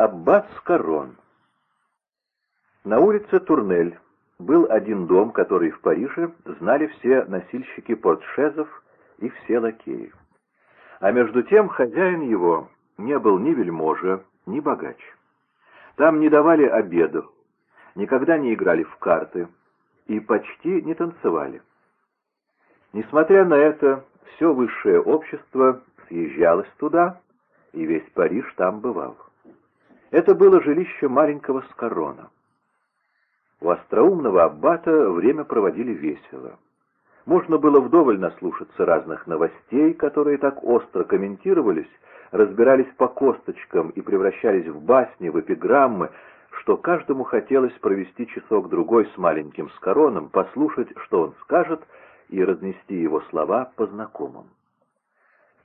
Аббат Скорон На улице Турнель был один дом, который в Париже знали все носильщики портшезов и все лакеи. А между тем хозяин его не был ни вельможа, ни богач. Там не давали обеду, никогда не играли в карты и почти не танцевали. Несмотря на это, все высшее общество съезжалось туда, и весь Париж там бывал. Это было жилище маленького Скорона. У остроумного аббата время проводили весело. Можно было вдоволь наслушаться разных новостей, которые так остро комментировались, разбирались по косточкам и превращались в басни, в эпиграммы, что каждому хотелось провести часок-другой с маленьким Скороном, послушать, что он скажет, и разнести его слова по знакомым.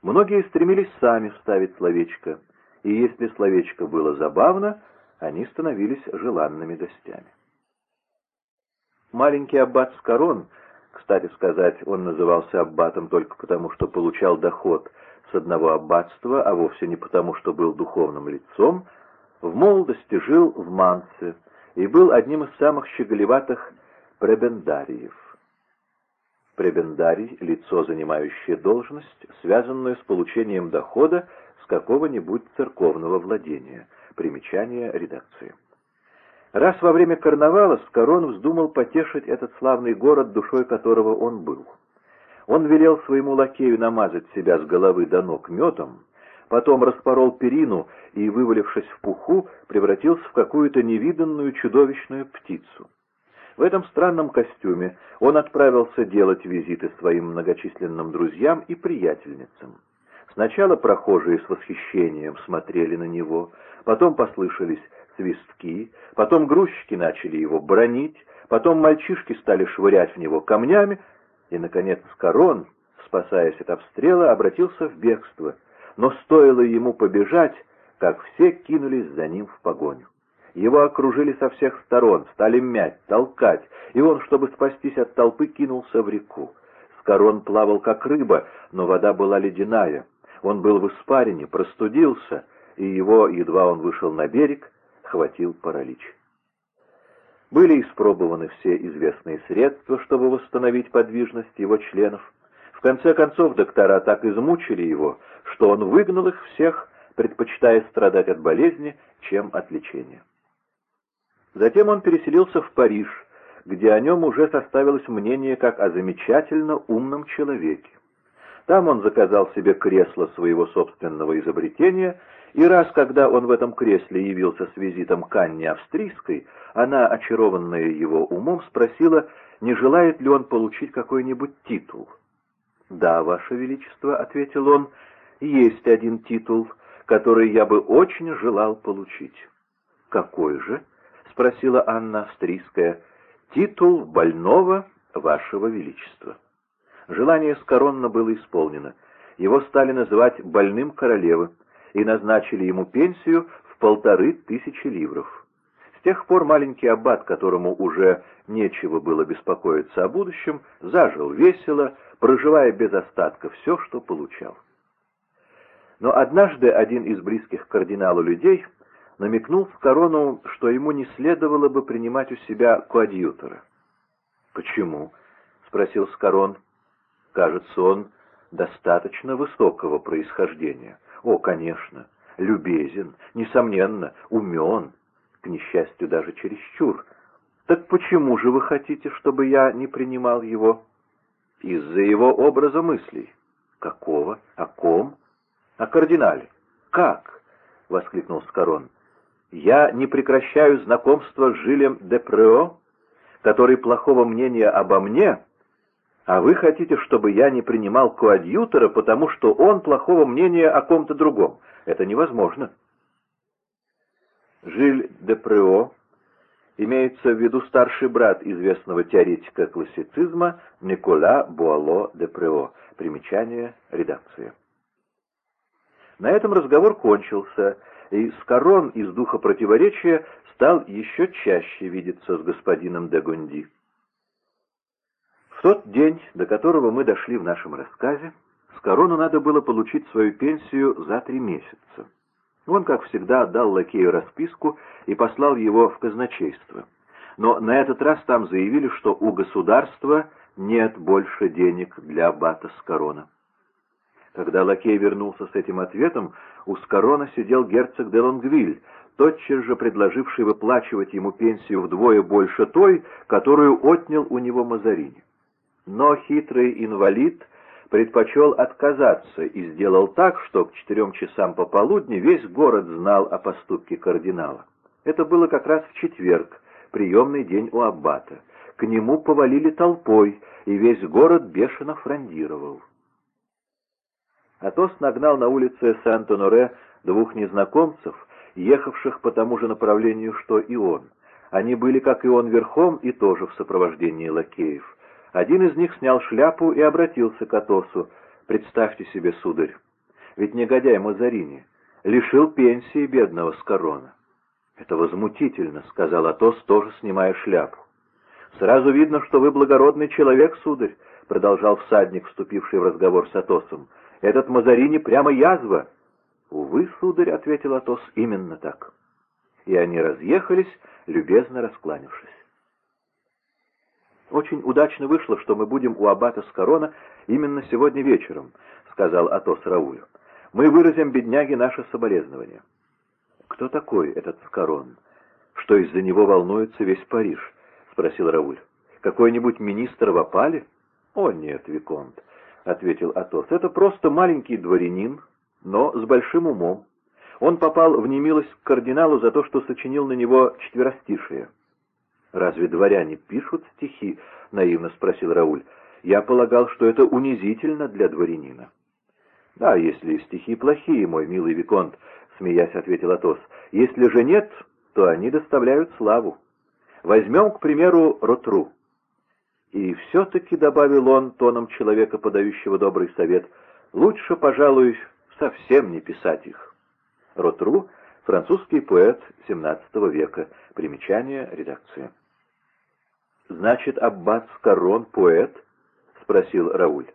Многие стремились сами вставить словечко, и если словечко было забавно, они становились желанными гостями. Маленький аббат Скорон, кстати сказать, он назывался аббатом только потому, что получал доход с одного аббатства, а вовсе не потому, что был духовным лицом, в молодости жил в Мансе и был одним из самых щеголеватых пребендариев. Пребендарий — лицо, занимающее должность, связанную с получением дохода какого-нибудь церковного владения. Примечание редакции. Раз во время карнавала Скорон вздумал потешить этот славный город, душой которого он был. Он велел своему лакею намазать себя с головы до ног медом, потом распорол перину и, вывалившись в пуху, превратился в какую-то невиданную чудовищную птицу. В этом странном костюме он отправился делать визиты своим многочисленным друзьям и приятельницам. Сначала прохожие с восхищением смотрели на него, потом послышались свистки, потом грузчики начали его бронить, потом мальчишки стали швырять в него камнями, и, наконец, Корон, спасаясь от обстрела, обратился в бегство. Но стоило ему побежать, как все кинулись за ним в погоню. Его окружили со всех сторон, стали мять, толкать, и он, чтобы спастись от толпы, кинулся в реку. Скорон плавал как рыба, но вода была ледяная. Он был в испарине, простудился, и его, едва он вышел на берег, хватил паралич. Были испробованы все известные средства, чтобы восстановить подвижность его членов. В конце концов, доктора так измучили его, что он выгнал их всех, предпочитая страдать от болезни, чем от лечения. Затем он переселился в Париж, где о нем уже составилось мнение как о замечательно умном человеке. Там он заказал себе кресло своего собственного изобретения и раз, когда он в этом кресле явился с визитом к Анне Австрийской, она, очарованная его умом, спросила, не желает ли он получить какой-нибудь титул. «Да, Ваше Величество», — ответил он, — «есть один титул, который я бы очень желал получить». «Какой же?» — спросила Анна Австрийская. «Титул больного Вашего Величества». Желание Скоронна было исполнено. Его стали называть «больным королевы», и назначили ему пенсию в полторы тысячи ливров. С тех пор маленький аббат, которому уже нечего было беспокоиться о будущем, зажил весело, проживая без остатка все, что получал. Но однажды один из близких кардиналу людей намекнул в корону, что ему не следовало бы принимать у себя коадьютора. «Почему?» — спросил Скорон. «Кажется, он достаточно высокого происхождения». О, конечно, любезен, несомненно, умен, к несчастью, даже чересчур. Так почему же вы хотите, чтобы я не принимал его? Из-за его образа мыслей. Какого? О ком? О кардинале. Как? — воскликнул Скорон. «Я не прекращаю знакомство с Жилем де Прео, который плохого мнения обо мне а вы хотите, чтобы я не принимал коадьютора, потому что он плохого мнения о ком-то другом. Это невозможно. Жиль де Прео имеется в виду старший брат известного теоретика классицизма Никола Буало де Прео. Примечание редакции. На этом разговор кончился, и Скорон из духа противоречия стал еще чаще видеться с господином де Гунди. В тот день, до которого мы дошли в нашем рассказе, с корону надо было получить свою пенсию за три месяца. Он, как всегда, отдал лакею расписку и послал его в казначейство. Но на этот раз там заявили, что у государства нет больше денег для аббата Скорона. Когда лакей вернулся с этим ответом, у Скорона сидел герцог де Лонгвиль, тотчас же предложивший выплачивать ему пенсию вдвое больше той, которую отнял у него Мазарини. Но хитрый инвалид предпочел отказаться и сделал так, что к четырем часам пополудни весь город знал о поступке кардинала. Это было как раз в четверг, приемный день у аббата. К нему повалили толпой, и весь город бешено фрондировал. Атос нагнал на улице Сан-Тоноре двух незнакомцев, ехавших по тому же направлению, что и он. Они были, как и он, верхом и тоже в сопровождении лакеев. Один из них снял шляпу и обратился к Атосу. «Представьте себе, сударь, ведь негодяй Мазарини лишил пенсии бедного Скорона». «Это возмутительно», — сказал Атос, тоже снимая шляпу. «Сразу видно, что вы благородный человек, сударь», — продолжал всадник, вступивший в разговор с Атосом. «Этот Мазарини прямо язва». «Увы, сударь», — ответил Атос, — «именно так». И они разъехались, любезно раскланившись. «Очень удачно вышло, что мы будем у аббата Скорона именно сегодня вечером», — сказал Атос Раулю. «Мы выразим бедняге наше соболезнование». «Кто такой этот Скорон? Что из-за него волнуется весь Париж?» — спросил Рауль. «Какой-нибудь министр в опале?» «О, нет, Виконт», — ответил Атос. «Это просто маленький дворянин, но с большим умом. Он попал в немилость к кардиналу за то, что сочинил на него четверостишие. «Разве дворяне пишут стихи?» — наивно спросил Рауль. «Я полагал, что это унизительно для дворянина». «Да, если стихи плохие, мой милый Виконт», — смеясь ответил Атос. «Если же нет, то они доставляют славу. Возьмем, к примеру, Ротру». И все-таки, — добавил он тоном человека, подающего добрый совет, — лучше, пожалуй, совсем не писать их. Ротру — французский поэт XVII века. Примечание редакции. «Значит, аббат Скорон — поэт?» — спросил Рауль.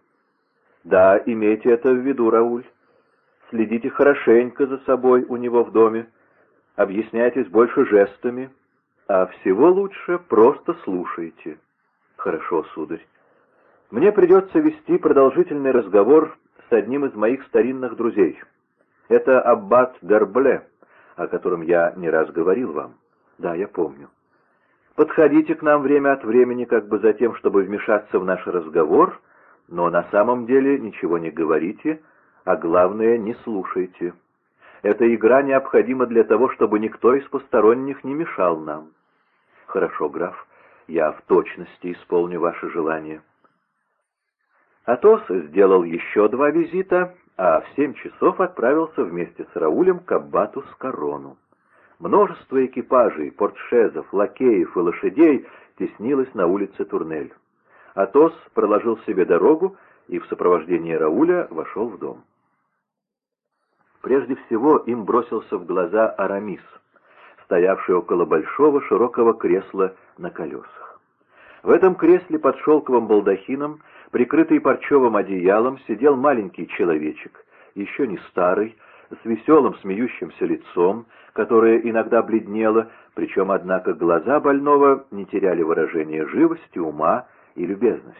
«Да, имейте это в виду, Рауль. Следите хорошенько за собой у него в доме, объясняйтесь больше жестами, а всего лучше просто слушайте». «Хорошо, сударь. Мне придется вести продолжительный разговор с одним из моих старинных друзей. Это аббат Дербле, о котором я не раз говорил вам. Да, я помню. Подходите к нам время от времени как бы за тем, чтобы вмешаться в наш разговор, но на самом деле ничего не говорите, а главное, не слушайте. Эта игра необходима для того, чтобы никто из посторонних не мешал нам. Хорошо, граф, я в точности исполню ваше желание. Атос сделал еще два визита, а в семь часов отправился вместе с Раулем к аббату Скорону. Множество экипажей, портшезов, лакеев и лошадей теснилось на улице Турнель. Атос проложил себе дорогу и в сопровождении Рауля вошел в дом. Прежде всего им бросился в глаза Арамис, стоявший около большого широкого кресла на колесах. В этом кресле под шелковым балдахином Прикрытый парчевым одеялом сидел маленький человечек, еще не старый, с веселым смеющимся лицом, которое иногда бледнело, причем, однако, глаза больного не теряли выражения живости, ума и любезности.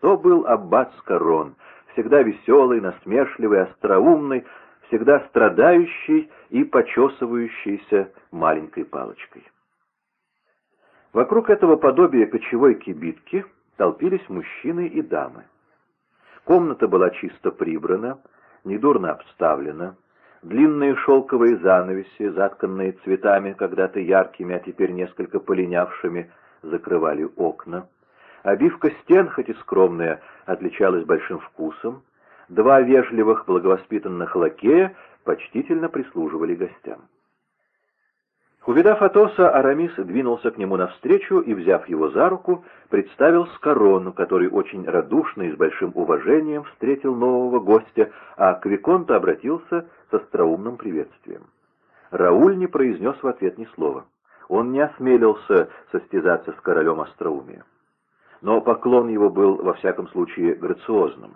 То был аббат Скорон, всегда веселый, насмешливый, остроумный, всегда страдающий и почесывающийся маленькой палочкой. Вокруг этого подобия кочевой кибитки толпились мужчины и дамы. Комната была чисто прибрана, недурно обставлена, длинные шелковые занавеси, затканные цветами, когда-то яркими, а теперь несколько полинявшими, закрывали окна. Обивка стен, хоть и скромная, отличалась большим вкусом. Два вежливых, благовоспитанных лакея почтительно прислуживали гостям. Увидав Атоса, Арамис двинулся к нему навстречу и, взяв его за руку, представил Скорону, который очень радушно и с большим уважением встретил нового гостя, а к Виконту обратился с остроумным приветствием. Рауль не произнес в ответ ни слова. Он не осмелился состязаться с королем остроумия. Но поклон его был, во всяком случае, грациозным.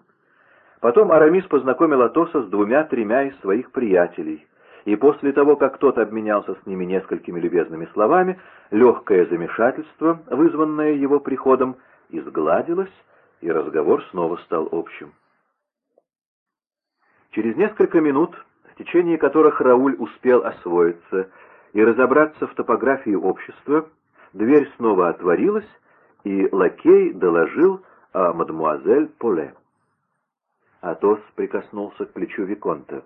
Потом Арамис познакомил Атоса с двумя-тремя из своих приятелей — и после того, как тот обменялся с ними несколькими любезными словами, легкое замешательство, вызванное его приходом, изгладилось, и разговор снова стал общим. Через несколько минут, в течение которых Рауль успел освоиться и разобраться в топографии общества, дверь снова отворилась, и лакей доложил о мадемуазель Поле. Атос прикоснулся к плечу Виконта.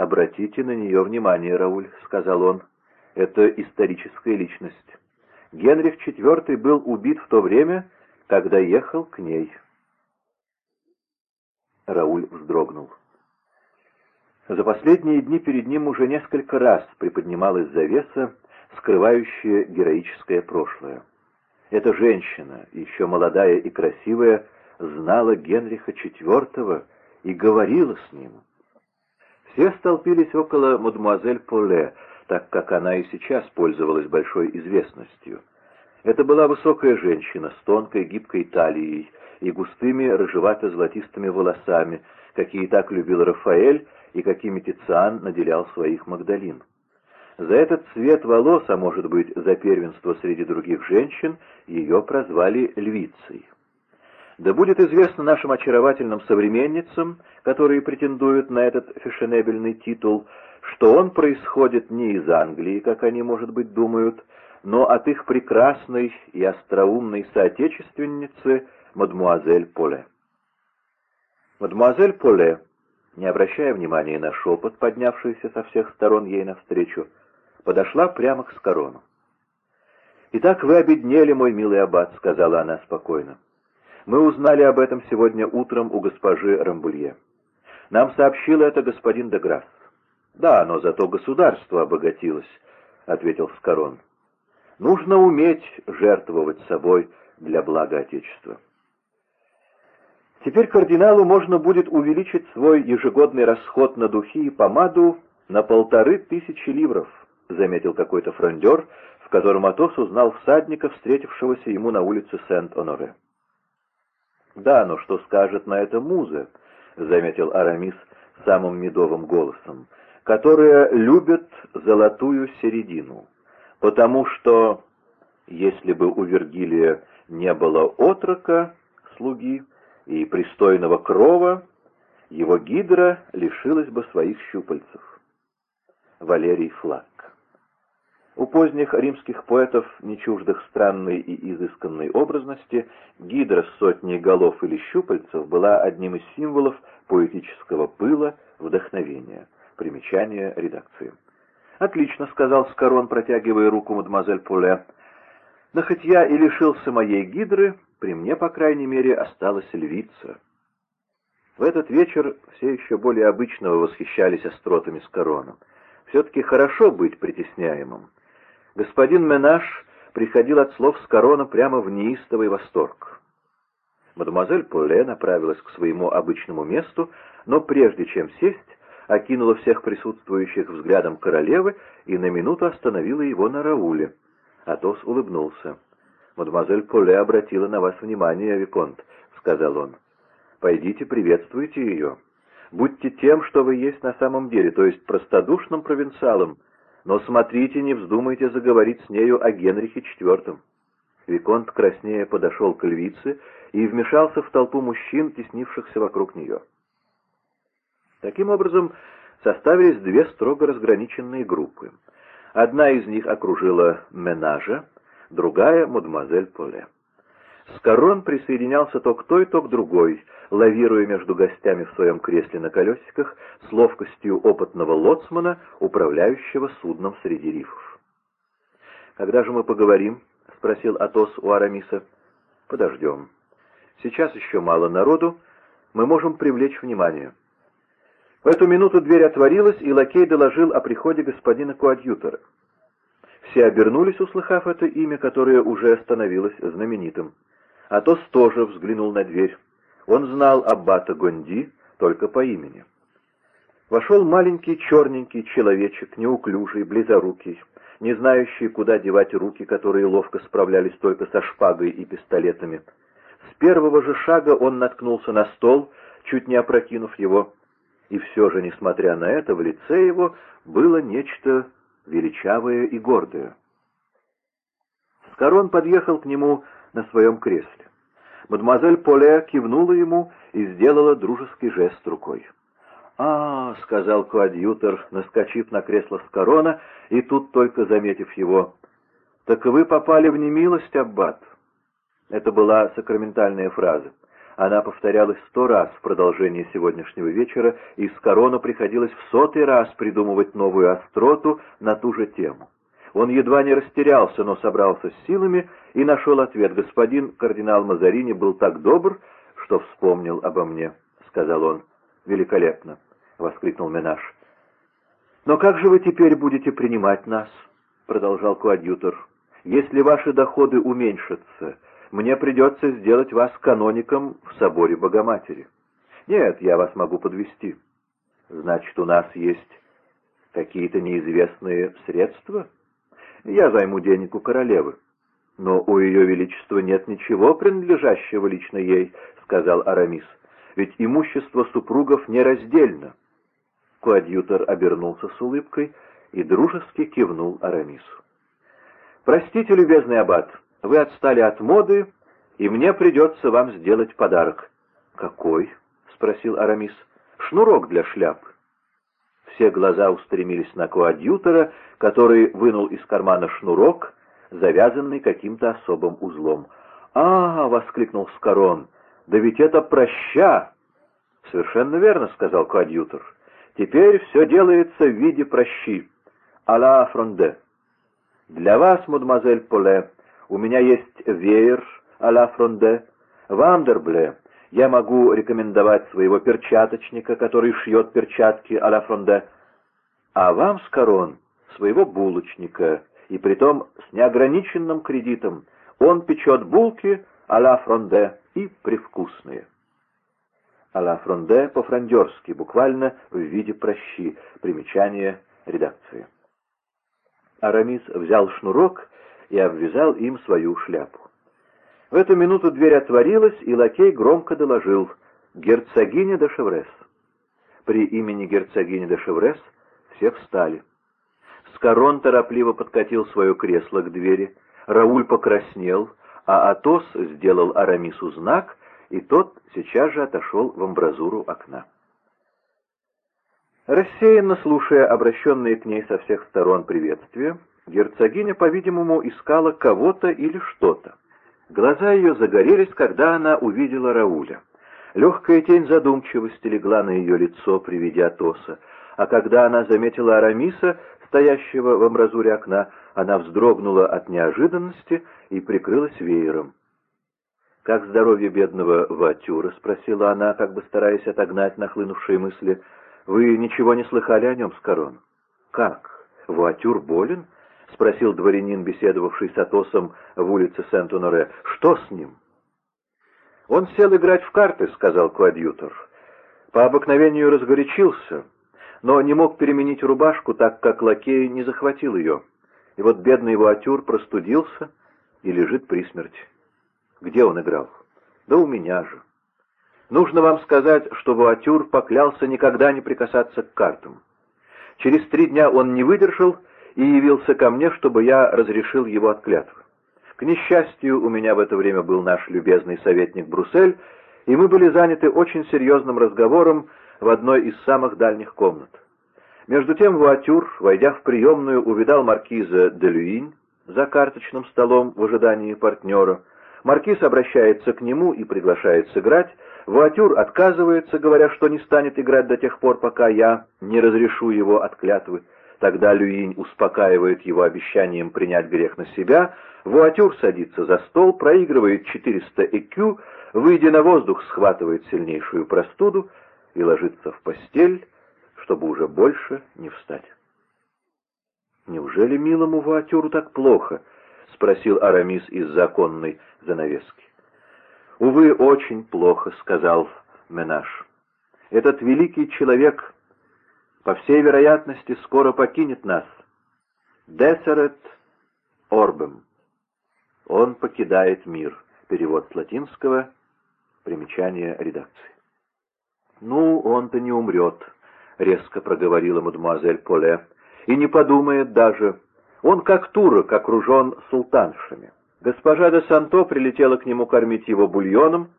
«Обратите на нее внимание, Рауль», — сказал он. «Это историческая личность. Генрих IV был убит в то время, когда ехал к ней». Рауль вздрогнул. За последние дни перед ним уже несколько раз приподнималась завеса, скрывающая героическое прошлое. Эта женщина, еще молодая и красивая, знала Генриха IV и говорила с ним. Все столпились около мадемуазель Поле, так как она и сейчас пользовалась большой известностью. Это была высокая женщина с тонкой гибкой талией и густыми рыжевато-золотистыми волосами, какие так любил Рафаэль и какими Тициан наделял своих Магдалин. За этот цвет волос, а может быть за первенство среди других женщин, ее прозвали львицей. Да будет известно нашим очаровательным современницам, которые претендуют на этот фешенебельный титул, что он происходит не из Англии, как они, может быть, думают, но от их прекрасной и остроумной соотечественницы мадмуазель Поле. Мадмуазель Поле, не обращая внимания на шепот, поднявшийся со всех сторон ей навстречу, подошла прямо к Скорону. «Итак, вы обеднели, мой милый аббат», — сказала она спокойно. Мы узнали об этом сегодня утром у госпожи Рамбулье. Нам сообщил это господин Деграсс. Да, но зато государство обогатилось, — ответил Скорон. Нужно уметь жертвовать собой для блага Отечества. Теперь кардиналу можно будет увеличить свой ежегодный расход на духи и помаду на полторы тысячи ливров, — заметил какой-то фрондер, в котором Атос узнал всадника, встретившегося ему на улице Сент-Оноре. «Да, но что скажет на это муза?» — заметил Арамис самым медовым голосом, «которая любит золотую середину, потому что, если бы у Вергилия не было отрока, слуги, и пристойного крова, его гидра лишилась бы своих щупальцев». Валерий Флаг у поздних римских поэтов, не чуждых странной и изысканной образности, гидра с сотней голов или щупальцев была одним из символов поэтического пыла, вдохновения. Примечание редакции. «Отлично», — сказал Скорон, протягивая руку мадемуазель Пуле. «Но хоть я и лишился моей гидры, при мне, по крайней мере, осталась львица». В этот вечер все еще более обычного восхищались остротами Скорона. Все-таки хорошо быть притесняемым. Господин Менаш приходил от слов с корона прямо в неистовый восторг. Мадемуазель Поле направилась к своему обычному месту, но прежде чем сесть, окинула всех присутствующих взглядом королевы и на минуту остановила его на Рауле. Атос улыбнулся. «Мадемуазель Поле обратила на вас внимание, Виконт», — сказал он. «Пойдите, приветствуйте ее. Будьте тем, что вы есть на самом деле, то есть простодушным провинциалом, но смотрите, не вздумайте заговорить с нею о Генрихе IV». Виконт краснее подошел к львице и вмешался в толпу мужчин, теснившихся вокруг нее. Таким образом, составились две строго разграниченные группы. Одна из них окружила Менажа, другая — мадемуазель Поле. Скорон присоединялся то к той, то к другой, лавируя между гостями в своем кресле на колесиках с ловкостью опытного лоцмана, управляющего судном среди рифов. «Когда же мы поговорим?» — спросил Атос у Арамиса. «Подождем. Сейчас еще мало народу, мы можем привлечь внимание». В эту минуту дверь отворилась, и лакей доложил о приходе господина Куадьютора. Все обернулись, услыхав это имя, которое уже становилось знаменитым. Атос тоже взглянул на дверь. Он знал аббата Гонди только по имени. Вошел маленький черненький человечек, неуклюжий, близорукий, не знающий, куда девать руки, которые ловко справлялись только со шпагой и пистолетами. С первого же шага он наткнулся на стол, чуть не опрокинув его, И все же, несмотря на это, в лице его было нечто величавое и гордое. Скорон подъехал к нему на своем кресле. Мадемуазель Поле кивнула ему и сделала дружеский жест рукой. «А, — сказал коадьютор, наскочив на кресло с корона, и тут только заметив его, — так вы попали в немилость, Аббат». Это была сакраментальная фраза. Она повторялась сто раз в продолжении сегодняшнего вечера, и с корону приходилось в сотый раз придумывать новую остроту на ту же тему. Он едва не растерялся, но собрался с силами и нашел ответ. «Господин кардинал Мазарини был так добр, что вспомнил обо мне», — сказал он. «Великолепно!» — воскликнул Менаш. «Но как же вы теперь будете принимать нас?» — продолжал коадьютор. «Если ваши доходы уменьшатся, мне придется сделать вас каноником в соборе Богоматери. Нет, я вас могу подвести. Значит, у нас есть какие-то неизвестные средства?» Я займу денег у королевы. Но у ее величества нет ничего, принадлежащего лично ей, — сказал Арамис. Ведь имущество супругов нераздельно. Коадьютор обернулся с улыбкой и дружески кивнул Арамису. «Простите, любезный аббат, вы отстали от моды, и мне придется вам сделать подарок». «Какой?» — спросил Арамис. «Шнурок для шляпы». Все глаза устремились на коадьютора, который вынул из кармана шнурок, завязанный каким-то особым узлом. «А!» — воскликнул Скорон. «Да ведь это проща!» «Совершенно верно», — сказал коадьютор. «Теперь все делается в виде прощи. А фронде. Для вас, мадемуазель Поле, у меня есть веер а фронде. Вандербле, я могу рекомендовать своего перчаточника, который шьет перчатки а-ля фронде. А вам, Скорон, своего булочника, и притом с неограниченным кредитом. Он печет булки а-ля фронде и привкусные. А-ля фронде по-франдерски, буквально в виде прощи. Примечание редакции. Арамис взял шнурок и обвязал им свою шляпу. В эту минуту дверь отворилась, и лакей громко доложил «Герцогиня де Шеврес». При имени герцогини де Шеврес все встали. Скорон торопливо подкатил свое кресло к двери, Рауль покраснел, а Атос сделал Арамису знак, и тот сейчас же отошел в амбразуру окна. Рассеянно слушая обращенные к ней со всех сторон приветствия, герцогиня, по-видимому, искала кого-то или что-то. Глаза ее загорелись, когда она увидела Рауля. Легкая тень задумчивости легла на ее лицо при виде Атоса, а когда она заметила Арамиса, стоящего в амбразуре окна, она вздрогнула от неожиданности и прикрылась веером. «Как здоровье бедного Ватюра?» — спросила она, как бы стараясь отогнать нахлынувшие мысли. «Вы ничего не слыхали о нем, Скорон?» «Как? Вуатюр болен?» — спросил дворянин, беседовавший с Атосом в улице Сент-Оноре. «Что с ним?» «Он сел играть в карты», — сказал коадьютор. «По обыкновению разгорячился, но не мог переменить рубашку, так как лакей не захватил ее. И вот бедный его атюр простудился и лежит при смерти. Где он играл? Да у меня же. Нужно вам сказать, что Вуатюр поклялся никогда не прикасаться к картам. Через три дня он не выдержал и явился ко мне, чтобы я разрешил его от клятвы. К несчастью, у меня в это время был наш любезный советник Бруссель, и мы были заняты очень серьезным разговором в одной из самых дальних комнат. Между тем Вуатюр, войдя в приемную, увидал маркиза де Люинь за карточным столом в ожидании партнера. Маркиз обращается к нему и приглашает сыграть. Вуатюр отказывается, говоря, что не станет играть до тех пор, пока я не разрешу его от клятвы. Тогда Люинь успокаивает его обещанием принять грех на себя. Вуатюр садится за стол, проигрывает 400 ЭКЮ, выйдя на воздух, схватывает сильнейшую простуду и ложится в постель, чтобы уже больше не встать. «Неужели милому Вуатюру так плохо?» — спросил Арамис из законной занавески. «Увы, очень плохо», — сказал Менаш. «Этот великий человек по всей вероятности, скоро покинет нас. Десерет орбем. Он покидает мир. Перевод с латинского. Примечание редакции. «Ну, он-то не умрет», резко проговорила мадемуазель Поле, — «и не подумает даже. Он как турок, окружен султаншами. Госпожа де Санто прилетела к нему кормить его бульоном,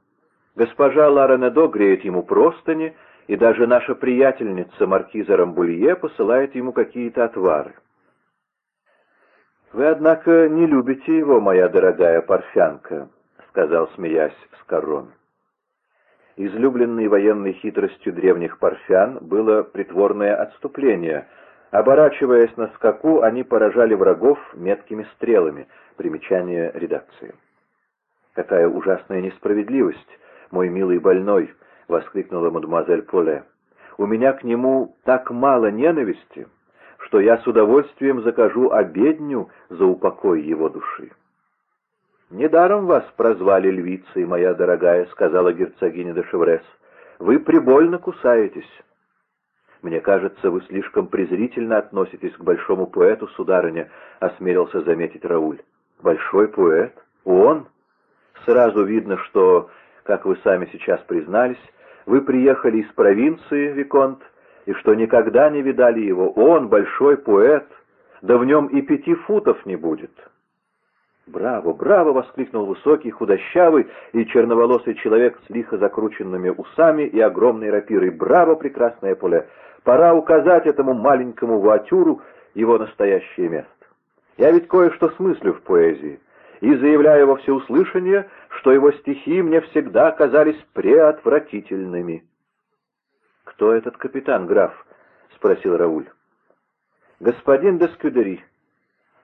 госпожа Лара Недо греет ему простыни, и даже наша приятельница маркиза Рамбулье посылает ему какие-то отвары. «Вы, однако, не любите его, моя дорогая парфянка», — сказал, смеясь, Скорон. Излюбленной военной хитростью древних парфян было притворное отступление. Оборачиваясь на скаку, они поражали врагов меткими стрелами. Примечание редакции. «Какая ужасная несправедливость, мой милый больной!» — воскликнула мадемуазель Поле. «У меня к нему так мало ненависти, что я с удовольствием закажу обедню за упокой его души». «Недаром вас прозвали львицей, моя дорогая», — сказала герцогиня де Шеврес. «Вы прибольно кусаетесь». «Мне кажется, вы слишком презрительно относитесь к большому поэту, сударыня», — осмелился заметить Рауль. «Большой поэт? Он?» «Сразу видно, что, как вы сами сейчас признались, вы приехали из провинции, Виконт, и что никогда не видали его. Он большой поэт, да в нем и пяти футов не будет». «Браво, браво!» — воскликнул высокий, худощавый и черноволосый человек с лихо закрученными усами и огромной рапирой. «Браво, прекрасное поле! Пора указать этому маленькому вуатюру его настоящее место. Я ведь кое-что смыслю в поэзии, и заявляю во всеуслышание, что его стихи мне всегда казались преотвратительными». «Кто этот капитан, граф?» — спросил Рауль. «Господин Дескюдери»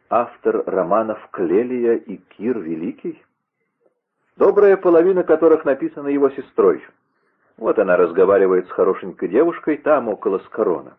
автор романов «Клелия» и «Кир Великий», добрая половина которых написана его сестрой. Вот она разговаривает с хорошенькой девушкой там, около Скорона.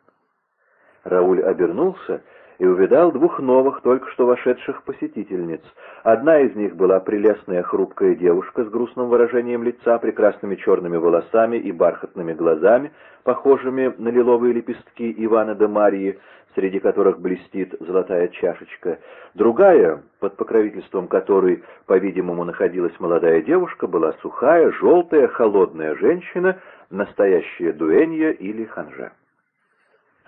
Рауль обернулся и увидал двух новых, только что вошедших посетительниц. Одна из них была прелестная хрупкая девушка с грустным выражением лица, прекрасными черными волосами и бархатными глазами, похожими на лиловые лепестки Ивана де Марии, среди которых блестит золотая чашечка. Другая, под покровительством которой, по-видимому, находилась молодая девушка, была сухая, желтая, холодная женщина, настоящая дуэнья или ханжа.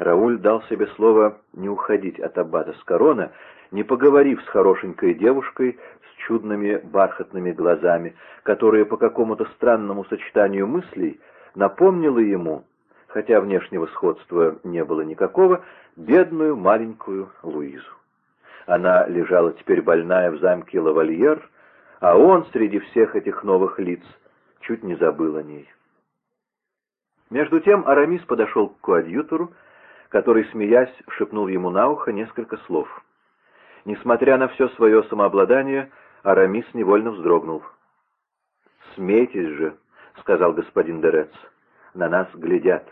Рауль дал себе слово не уходить от аббата с корона, не поговорив с хорошенькой девушкой с чудными бархатными глазами, которая по какому-то странному сочетанию мыслей напомнила ему, хотя внешнего сходства не было никакого, бедную маленькую Луизу. Она лежала теперь больная в замке Лавальер, а он среди всех этих новых лиц чуть не забыл о ней. Между тем Арамис подошел к коадьютору, который, смеясь, шепнул ему на ухо несколько слов. Несмотря на все свое самообладание, Арамис невольно вздрогнул. «Смейтесь же», — сказал господин Дерец, — «на нас глядят».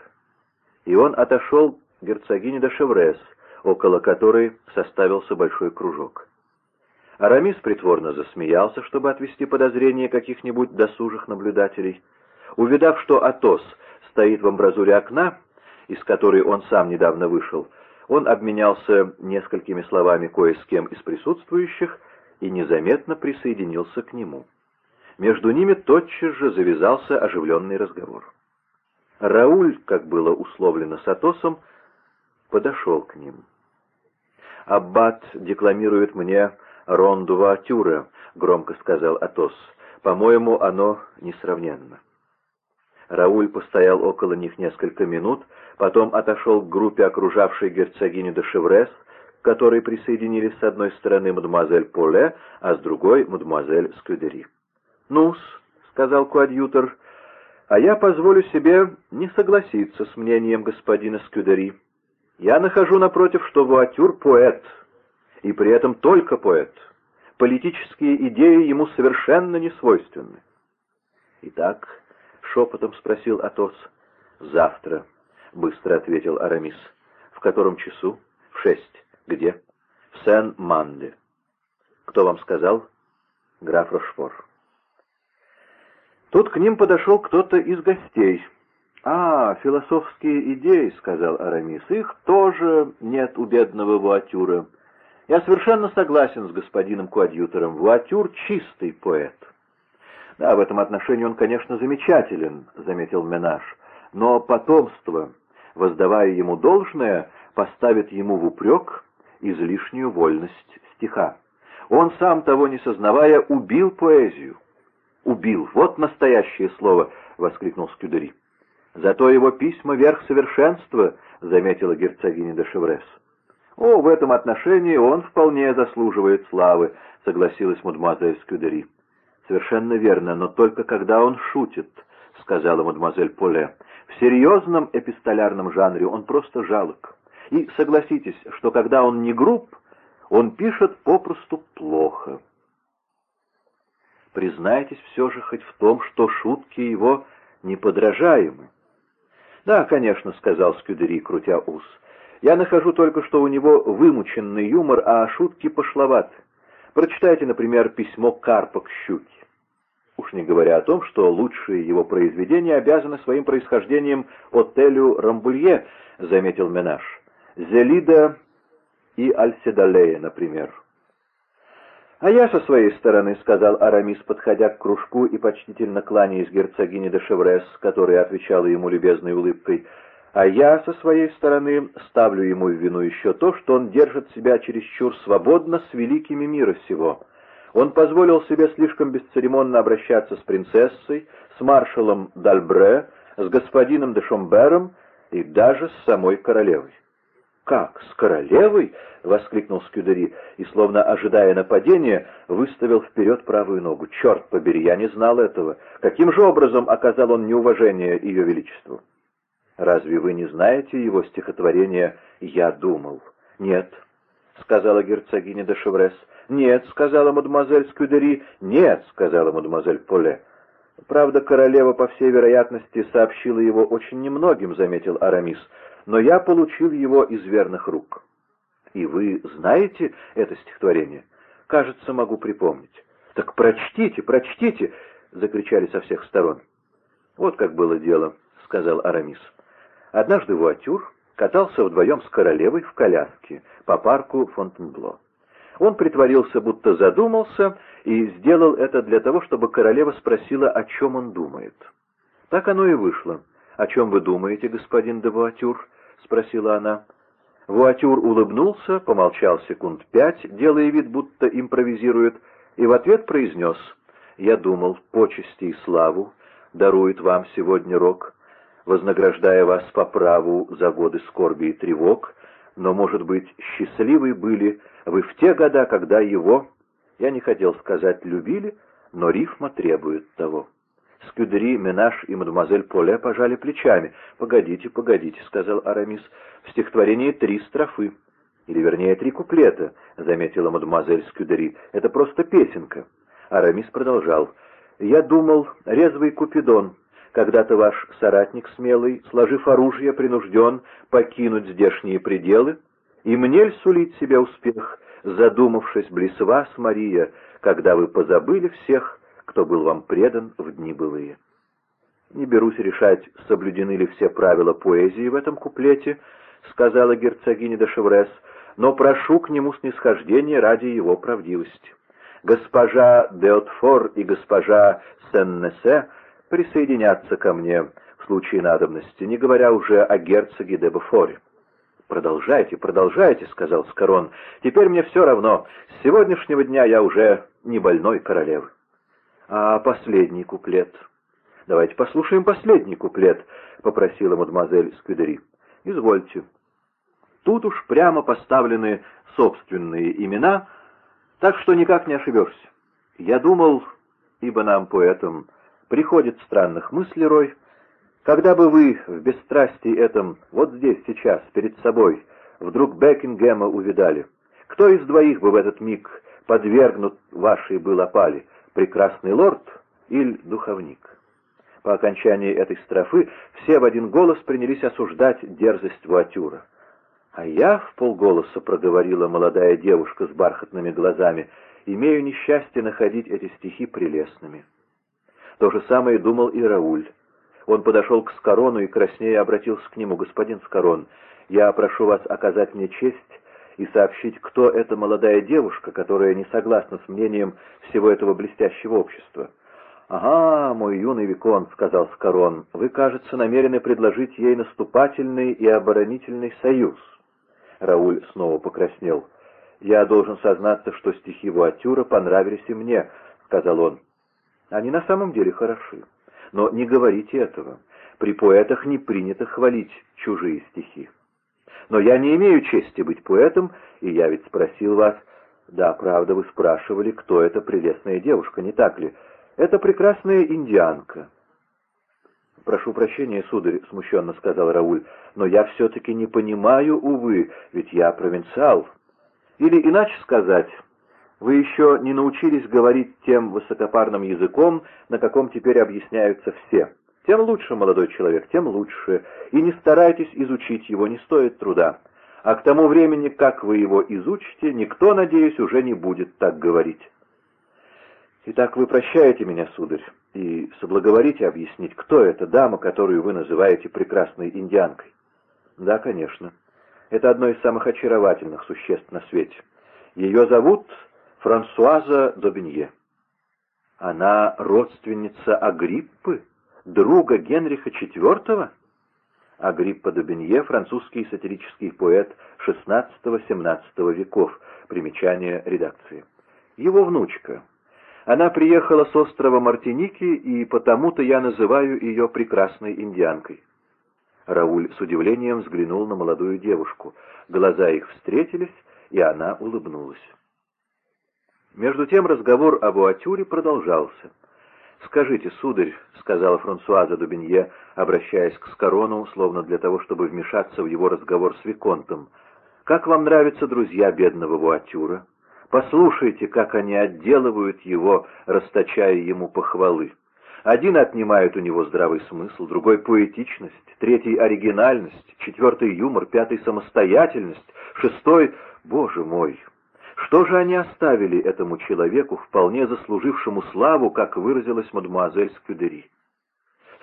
И он отошел к герцогине де Шеврес, около которой составился большой кружок. Арамис притворно засмеялся, чтобы отвести подозрения каких-нибудь досужих наблюдателей. Увидав, что Атос стоит в амбразуре окна, из которой он сам недавно вышел, он обменялся несколькими словами кое с кем из присутствующих и незаметно присоединился к нему. Между ними тотчас же завязался оживленный разговор. Рауль, как было условлено с Атосом, подошел к ним. «Аббат декламирует мне ронду Ваатюра», — громко сказал Атос. «По-моему, оно несравненно». Рауль постоял около них несколько минут, потом отошел к группе, окружавшей герцогиню де Шеврес, к которой присоединились с одной стороны мадемуазель Поле, а с другой мадемуазель Скюдери. «Ну-с», — сказал коадьютор, — «а я позволю себе не согласиться с мнением господина Скюдери. Я нахожу, напротив, что Вуатюр — поэт, и при этом только поэт. Политические идеи ему совершенно не свойственны». «Итак», — шепотом спросил Атос. «Завтра», — быстро ответил Арамис. «В котором часу?» «В шесть». «Где?» «В Сен-Манде». «Кто вам сказал?» «Граф Рошфор». Тут к ним подошел кто-то из гостей. «А, философские идеи», — сказал Арамис, — «их тоже нет у бедного Вуатюра. Я совершенно согласен с господином Куадьютором. Вуатюр — чистый поэт». «Да, в этом отношении он, конечно, замечателен», — заметил Менаш. «Но потомство, воздавая ему должное, поставит ему в упрек излишнюю вольность стиха. Он сам, того не сознавая, убил поэзию. «Убил! Вот настоящее слово!» — воскликнул Скюдери. «Зато его письма — верх совершенства», — заметила герцогиня де Шеврес. «О, в этом отношении он вполне заслуживает славы», — согласилась мадемуазель Скюдери. «Совершенно верно, но только когда он шутит», — сказала мадемуазель Поле. «В серьезном эпистолярном жанре он просто жалок. И согласитесь, что когда он не груб, он пишет попросту плохо. Признайтесь все же хоть в том, что шутки его неподражаемы. «Да, конечно», — сказал Скюдери, крутя ус. «Я нахожу только, что у него вымученный юмор, а шутки пошловаты. Прочитайте, например, письмо Карпа к Щуке. Уж не говоря о том, что лучшие его произведения обязаны своим происхождением отелю Рамбулье», — заметил Менаш. «Зелида и Альседалея, например». «А я со своей стороны», — сказал Арамис, подходя к кружку и почтительно кланяясь герцогине де Шеврес, которая отвечала ему любезной улыбкой, «а я со своей стороны ставлю ему в вину еще то, что он держит себя чересчур свободно с великими мира сего. Он позволил себе слишком бесцеремонно обращаться с принцессой, с маршалом Дальбре, с господином де Шомбером и даже с самой королевой. «Как, с королевой?» — воскликнул Скюдери и, словно ожидая нападения, выставил вперед правую ногу. «Черт побери, я не знал этого. Каким же образом оказал он неуважение ее величеству?» «Разве вы не знаете его стихотворение «Я думал»?» «Нет», — сказала герцогиня де Шеврес. «Нет», — сказала мадемуазель Скюдери. «Нет», — сказала мадемуазель Поле. «Правда, королева, по всей вероятности, сообщила его очень немногим», — заметил Арамис но я получил его из верных рук. И вы знаете это стихотворение? Кажется, могу припомнить. Так прочтите, прочтите, закричали со всех сторон. Вот как было дело, сказал Арамис. Однажды Вуатюр катался вдвоем с королевой в коляске по парку Фонтенбло. Он притворился, будто задумался, и сделал это для того, чтобы королева спросила, о чем он думает. Так оно и вышло. «О чем вы думаете, господин де Вуатюр?» — спросила она. Вуатюр улыбнулся, помолчал секунд пять, делая вид, будто импровизирует, и в ответ произнес «Я думал, почести и славу дарует вам сегодня рок, вознаграждая вас по праву за годы скорби и тревог, но, может быть, счастливы были вы в те года, когда его, я не хотел сказать, любили, но рифма требует того». Скюдери, Менаш и мадемуазель Поле пожали плечами. «Погодите, погодите», — сказал Арамис. «В стихотворении три строфы». «Или, вернее, три куплета», — заметила мадемуазель Скюдери. «Это просто песенка». Арамис продолжал. «Я думал, резвый Купидон, когда-то ваш соратник смелый, сложив оружие, принужден покинуть здешние пределы, и мне ль сулить себе успех, задумавшись близ вас, Мария, когда вы позабыли всех, кто был вам предан в дни былые. «Не берусь решать, соблюдены ли все правила поэзии в этом куплете», — сказала герцогиня де Шеврес, «но прошу к нему снисхождения ради его правдивости. Госпожа Деотфор и госпожа Сен-Несе присоединятся ко мне в случае надобности, не говоря уже о герцоге де Буфоре». «Продолжайте, продолжайте», — сказал Скорон. «Теперь мне все равно. С сегодняшнего дня я уже не больной королевы». А последний куплет? Давайте послушаем последний куплет, попросила мадемуазель Сквидери. Извольте. Тут уж прямо поставлены собственные имена, так что никак не ошибешься. Я думал, ибо нам, поэтам, приходит странных мыслей рой, когда бы вы в бесстрастии этом, вот здесь, сейчас, перед собой, вдруг Бекингема увидали, кто из двоих бы в этот миг подвергнут вашей был опали, прекрасный лорд или духовник. По окончании этой строфы все в один голос принялись осуждать дерзость Вуатюра. А я в полголоса проговорила молодая девушка с бархатными глазами, имею несчастье находить эти стихи прелестными. То же самое думал и Рауль. Он подошел к Скорону и краснея обратился к нему, «Господин Скорон, я прошу вас оказать мне честь и сообщить, кто эта молодая девушка, которая не согласна с мнением всего этого блестящего общества. «Ага, мой юный Викон», — сказал Скорон, — «вы, кажется, намерены предложить ей наступательный и оборонительный союз». Рауль снова покраснел. «Я должен сознаться, что стихи Вуатюра понравились и мне», — сказал он. «Они на самом деле хороши. Но не говорите этого. При поэтах не принято хвалить чужие стихи. Но я не имею чести быть поэтом, и я ведь спросил вас... Да, правда, вы спрашивали, кто эта прелестная девушка, не так ли? Это прекрасная индианка. «Прошу прощения, сударь», — смущенно сказал Рауль, — «но я все-таки не понимаю, увы, ведь я провинциал. Или, иначе сказать, вы еще не научились говорить тем высокопарным языком, на каком теперь объясняются все. Тем лучше, молодой человек, тем лучше, и не старайтесь изучить его, не стоит труда. А к тому времени, как вы его изучите, никто, надеюсь, уже не будет так говорить». «Итак, вы прощаете меня, сударь, и соблаговорите объяснить, кто эта дама, которую вы называете прекрасной индианкой?» «Да, конечно. Это одно из самых очаровательных существ на свете. Ее зовут Франсуаза Добенье. Она родственница Агриппы, друга Генриха IV?» Агриппа Добенье, французский сатирический поэт XVI-XVII веков. Примечание редакции. Его внучка. Она приехала с острова Мартиники, и потому-то я называю ее прекрасной индианкой. Рауль с удивлением взглянул на молодую девушку. Глаза их встретились, и она улыбнулась. Между тем разговор об Уатюре продолжался. «Скажите, сударь», — сказала Франсуаза Дубинье, обращаясь к Скорону, словно для того, чтобы вмешаться в его разговор с Виконтом, «как вам нравятся друзья бедного Вуатюра? Послушайте, как они отделывают его, расточая ему похвалы. Один отнимает у него здравый смысл, другой — поэтичность, третий — оригинальность, четвертый — юмор, пятый — самостоятельность, шестой — Боже мой!» Что же они оставили этому человеку, вполне заслужившему славу, как выразилась мадемуазель Скюдери?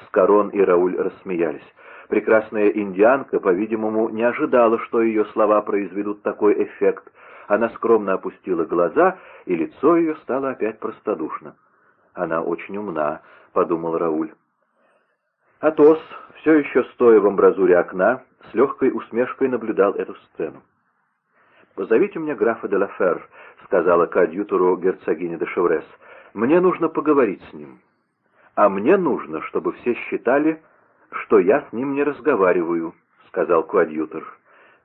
Скорон и Рауль рассмеялись. Прекрасная индианка, по-видимому, не ожидала, что ее слова произведут такой эффект. Она скромно опустила глаза, и лицо ее стало опять простодушно. «Она очень умна», — подумал Рауль. Атос, все еще стоя в амбразуре окна, с легкой усмешкой наблюдал эту сцену. «Позовите мне графа де Лафер», — сказала коадьютору герцогиня де Шеврес. «Мне нужно поговорить с ним. А мне нужно, чтобы все считали, что я с ним не разговариваю», — сказал коадьютор.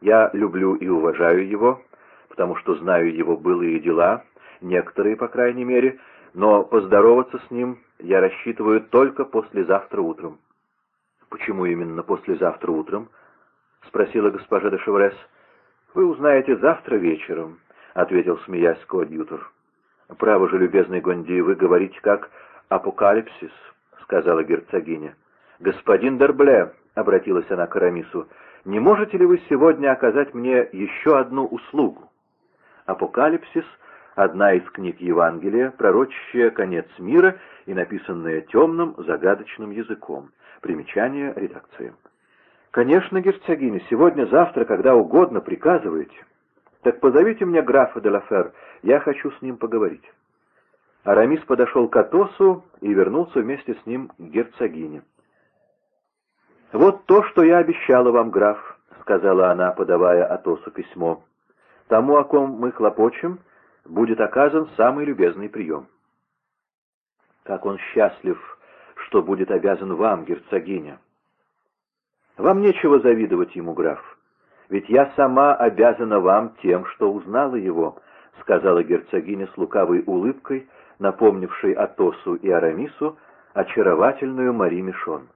«Я люблю и уважаю его, потому что знаю его былые дела, некоторые, по крайней мере, но поздороваться с ним я рассчитываю только послезавтра утром». «Почему именно послезавтра утром?» — спросила госпожа де Шеврес. «Вы узнаете завтра вечером», — ответил, смеясь, коадьютор. «Право же, любезный Гонди, вы говорите как апокалипсис», — сказала герцогиня. «Господин Дербле», — обратилась она к Арамису, — «не можете ли вы сегодня оказать мне еще одну услугу?» «Апокалипсис» — одна из книг Евангелия, пророчащая конец мира и написанная темным, загадочным языком. Примечание редакции. «Конечно, герцогиня, сегодня-завтра, когда угодно, приказывайте. Так позовите мне графа де Лафер, я хочу с ним поговорить». Арамис подошел к Атосу и вернулся вместе с ним к герцогине. «Вот то, что я обещала вам, граф», — сказала она, подавая Атосу письмо. «Тому, о ком мы хлопочем, будет оказан самый любезный прием». «Как он счастлив, что будет обязан вам, герцогиня!» Вам нечего завидовать ему, граф, ведь я сама обязана вам тем, что узнала его, — сказала герцогиня с лукавой улыбкой, напомнившей Атосу и Арамису очаровательную Мари Мишон.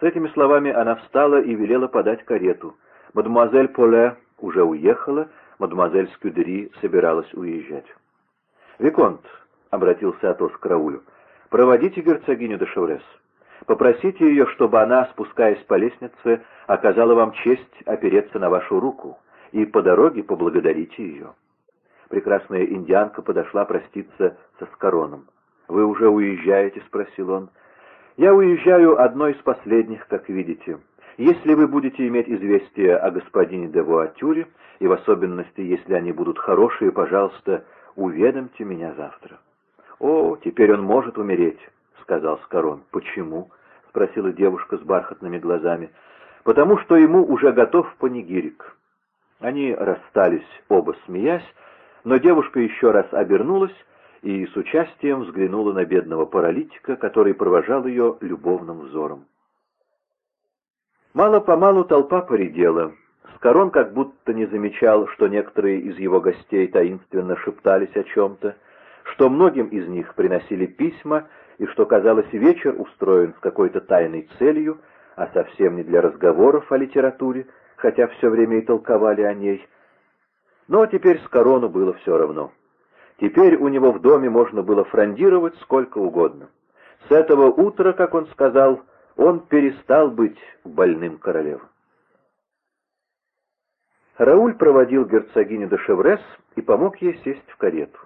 С этими словами она встала и велела подать карету. Мадемуазель Поле уже уехала, мадемуазель Скюдери собиралась уезжать. «Виконт», — обратился Атос к Раулю, — «проводите герцогиню де Шеврес». Попросите ее, чтобы она, спускаясь по лестнице, оказала вам честь опереться на вашу руку, и по дороге поблагодарите ее. Прекрасная индианка подошла проститься со Скороном. «Вы уже уезжаете?» — спросил он. «Я уезжаю одной из последних, как видите. Если вы будете иметь известие о господине де Вуатюре, и в особенности, если они будут хорошие, пожалуйста, уведомьте меня завтра». «О, теперь он может умереть», — сказал Скорон. «Почему?» — спросила девушка с бархатными глазами. «Потому что ему уже готов панигирик». Они расстались, оба смеясь, но девушка еще раз обернулась и с участием взглянула на бедного паралитика, который провожал ее любовным взором. Мало-помалу толпа поредела. Скорон как будто не замечал, что некоторые из его гостей таинственно шептались о чем-то, что многим из них приносили письма, и что, казалось, вечер устроен с какой-то тайной целью, а совсем не для разговоров о литературе, хотя все время и толковали о ней. Но теперь с корону было все равно. Теперь у него в доме можно было фрондировать сколько угодно. С этого утра, как он сказал, он перестал быть больным королевой. Рауль проводил герцогиню де Шеврес и помог ей сесть в карету.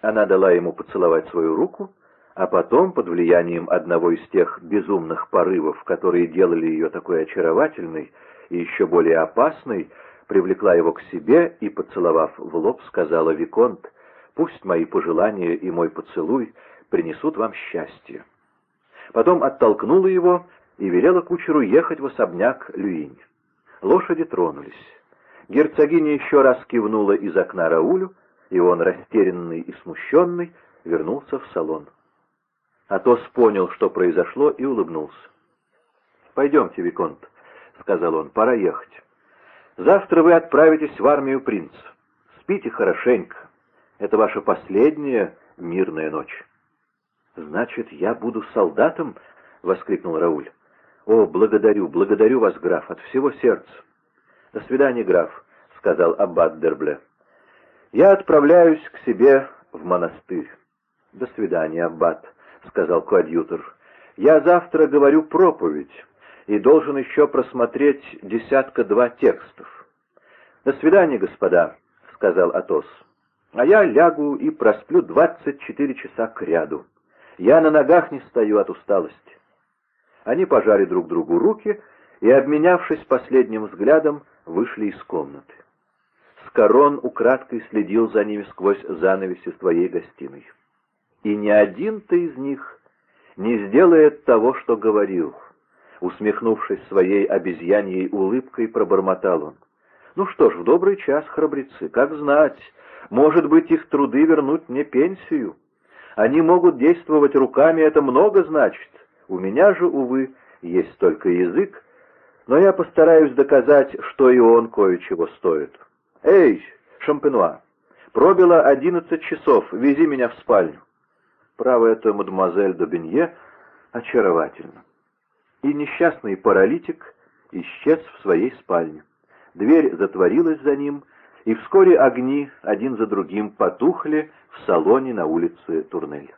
Она дала ему поцеловать свою руку, а потом, под влиянием одного из тех безумных порывов, которые делали ее такой очаровательной и еще более опасной, привлекла его к себе и, поцеловав в лоб, сказала «Виконт, пусть мои пожелания и мой поцелуй принесут вам счастье». Потом оттолкнула его и велела кучеру ехать в особняк Люинь. Лошади тронулись. Герцогиня еще раз кивнула из окна Раулю, и он, растерянный и смущенный, вернулся в салон. Атос понял, что произошло, и улыбнулся. «Пойдемте, Виконт», — сказал он, — «пора ехать. Завтра вы отправитесь в армию принца. Спите хорошенько. Это ваша последняя мирная ночь». «Значит, я буду солдатом?» — воскликнул Рауль. «О, благодарю, благодарю вас, граф, от всего сердца». «До свидания, граф», — сказал аббат Дербле. «Я отправляюсь к себе в монастырь». «До свидания, аббат», — сказал коадьютор. «Я завтра говорю проповедь и должен еще просмотреть десятка-два текстов». «До свидания, господа», — сказал Атос. «А я лягу и просплю двадцать четыре часа к ряду. Я на ногах не стою от усталости». Они пожали друг другу руки и, обменявшись последним взглядом, вышли из комнаты. Скорон украдкой следил за ними сквозь занавеси своей гостиной. И ни один-то из них не сделает того, что говорил. Усмехнувшись своей обезьяньей улыбкой, пробормотал он. «Ну что ж, в добрый час, храбрецы, как знать, может быть, их труды вернуть мне пенсию. Они могут действовать руками, это много значит. У меня же, увы, есть только язык, но я постараюсь доказать, что и он кое-чего стоит. Эй, Шампенуа, пробило одиннадцать часов, вези меня в спальню. Право, это мадемуазель Добенье очаровательно. И несчастный паралитик исчез в своей спальне. Дверь затворилась за ним, и вскоре огни один за другим потухли в салоне на улице Турнель.